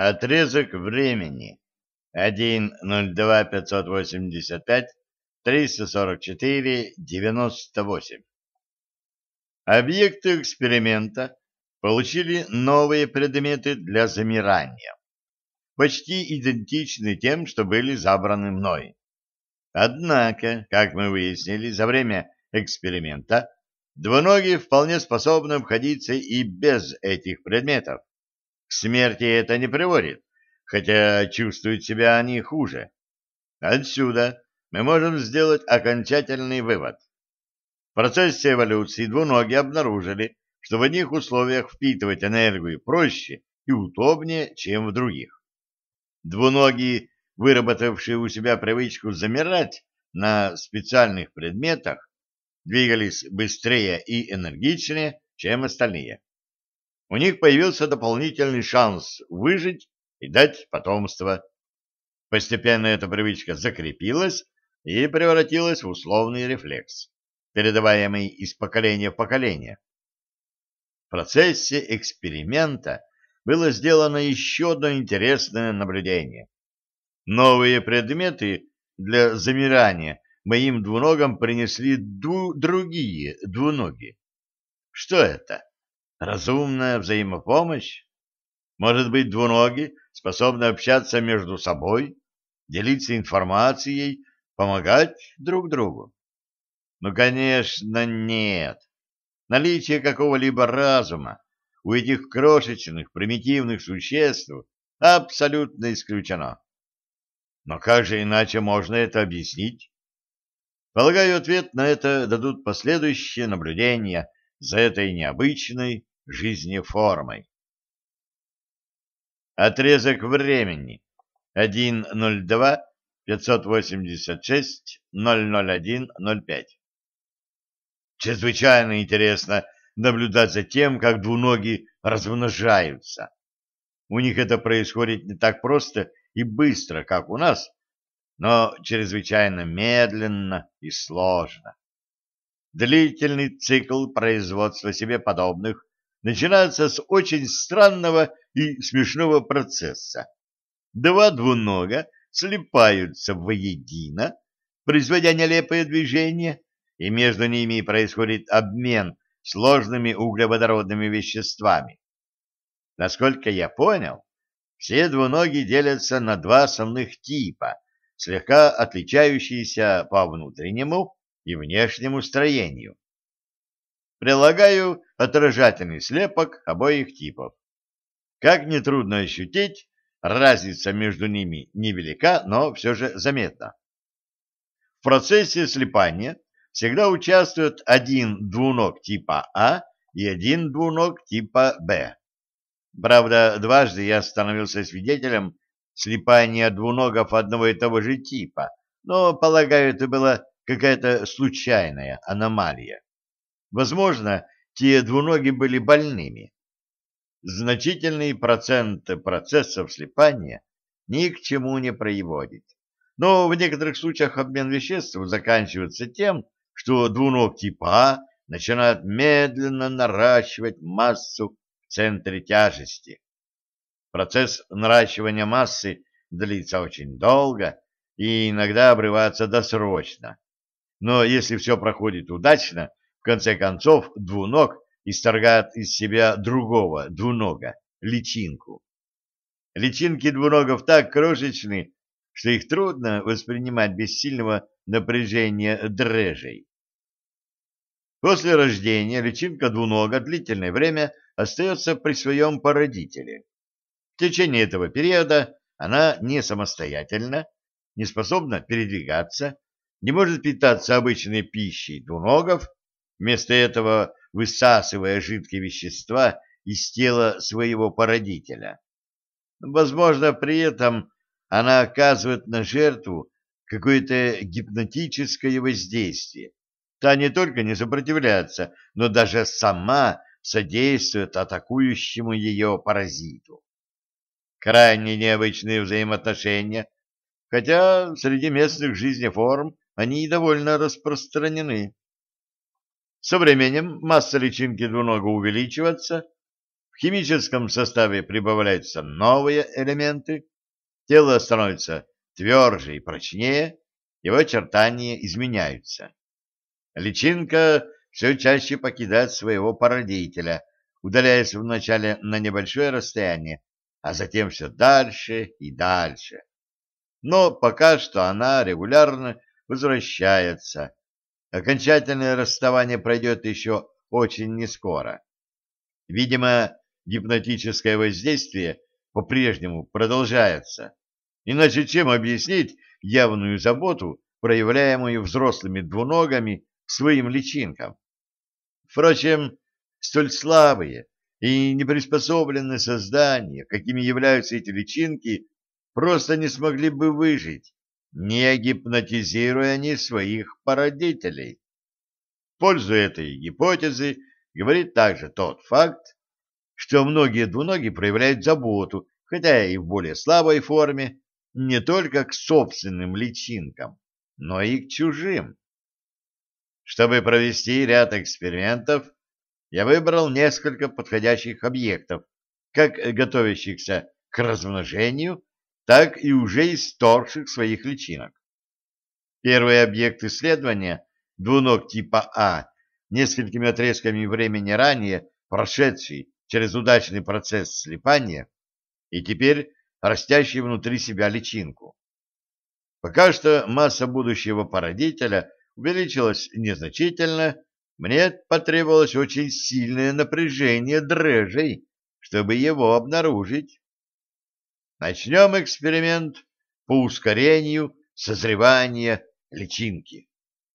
Отрезок времени 1.02.585-344-98. Объекты эксперимента получили новые предметы для замирания, почти идентичны тем, что были забраны мной. Однако, как мы выяснили за время эксперимента, двуногие вполне способны обходиться и без этих предметов. К смерти это не приводит, хотя чувствуют себя они хуже. Отсюда мы можем сделать окончательный вывод. В процессе эволюции двуногие обнаружили, что в одних условиях впитывать энергию проще и удобнее, чем в других. Двуногие, выработавшие у себя привычку замирать на специальных предметах, двигались быстрее и энергичнее, чем остальные у них появился дополнительный шанс выжить и дать потомство. Постепенно эта привычка закрепилась и превратилась в условный рефлекс, передаваемый из поколения в поколение. В процессе эксперимента было сделано еще одно интересное наблюдение. Новые предметы для замирания моим двуногам принесли ду другие двуноги. Что это? Разумная взаимопомощь? Может быть, двуноги способны общаться между собой, делиться информацией, помогать друг другу? Ну, конечно, нет. Наличие какого-либо разума у этих крошечных, примитивных существ абсолютно исключено. Но как же иначе можно это объяснить? Полагаю, ответ на это дадут последующие наблюдения за этой необычной жизнеформой. Отрезок времени 1.02.586.001.05 Чрезвычайно интересно наблюдать за тем, как двуногие размножаются. У них это происходит не так просто и быстро, как у нас, но чрезвычайно медленно и сложно. Длительный цикл производства себе подобных начинается с очень странного и смешного процесса. Два двунога слипаются воедино, производя нелепые движения, и между ними происходит обмен сложными углеводородными веществами. Насколько я понял, все двуноги делятся на два основных типа, слегка отличающиеся по внутреннему и внешнему строению. Прилагаю отражательный слепок обоих типов. Как нетрудно ощутить, разница между ними невелика, но все же заметна. В процессе слепания всегда участвует один двуног типа А и один двуног типа Б. Правда, дважды я становился свидетелем слипания двуногов одного и того же типа, но, полагаю, это была какая-то случайная аномалия. Возможно, те двуноги были больными. Значительный процент процессов слипания ни к чему не приводит. Но в некоторых случаях обмен веществ заканчивается тем, что двуног типа А начинает медленно наращивать массу в центре тяжести. Процесс наращивания массы длится очень долго и иногда обрывается досрочно. Но если все проходит удачно, в конце концов, двуног исторгает из себя другого двунога, личинку. Личинки двуногов так крошечны, что их трудно воспринимать без сильного напряжения дрежей. После рождения личинка двунога длительное время остается при своем породителе. В течение этого периода она не самостоятельна, не способна передвигаться, не может питаться обычной пищей двуногов вместо этого высасывая жидкие вещества из тела своего породителя. Возможно, при этом она оказывает на жертву какое-то гипнотическое воздействие. Та не только не сопротивляется, но даже сама содействует атакующему ее паразиту. Крайне необычные взаимоотношения, хотя среди местных жизнеформ они довольно распространены. Со временем масса личинки двунога увеличивается. В химическом составе прибавляются новые элементы, тело становится тверже и прочнее, его очертания изменяются. Личинка все чаще покидает своего породителя, удаляясь вначале на небольшое расстояние, а затем все дальше и дальше. Но пока что она регулярно возвращается. Окончательное расставание пройдет еще очень нескоро. Видимо, гипнотическое воздействие по-прежнему продолжается. Иначе чем объяснить явную заботу, проявляемую взрослыми двуногами своим личинкам? Впрочем, столь слабые и неприспособленные создания, какими являются эти личинки, просто не смогли бы выжить, не гипнотизируя они своих породителей. В пользу этой гипотезы говорит также тот факт, что многие двуногие проявляют заботу, хотя и в более слабой форме, не только к собственным личинкам, но и к чужим. Чтобы провести ряд экспериментов, я выбрал несколько подходящих объектов, как готовящихся к размножению, так и уже исторгших своих личинок. Первый объект исследования, двуног типа А, несколькими отрезками времени ранее прошедший через удачный процесс слипания и теперь растящий внутри себя личинку. Пока что масса будущего породителя увеличилась незначительно, мне потребовалось очень сильное напряжение дрожжей, чтобы его обнаружить. Начнем эксперимент по ускорению созревания личинки.